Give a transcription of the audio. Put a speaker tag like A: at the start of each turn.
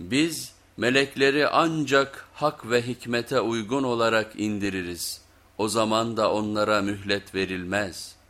A: Biz melekleri ancak hak ve hikmete uygun olarak indiririz. O zaman da onlara mühlet verilmez.''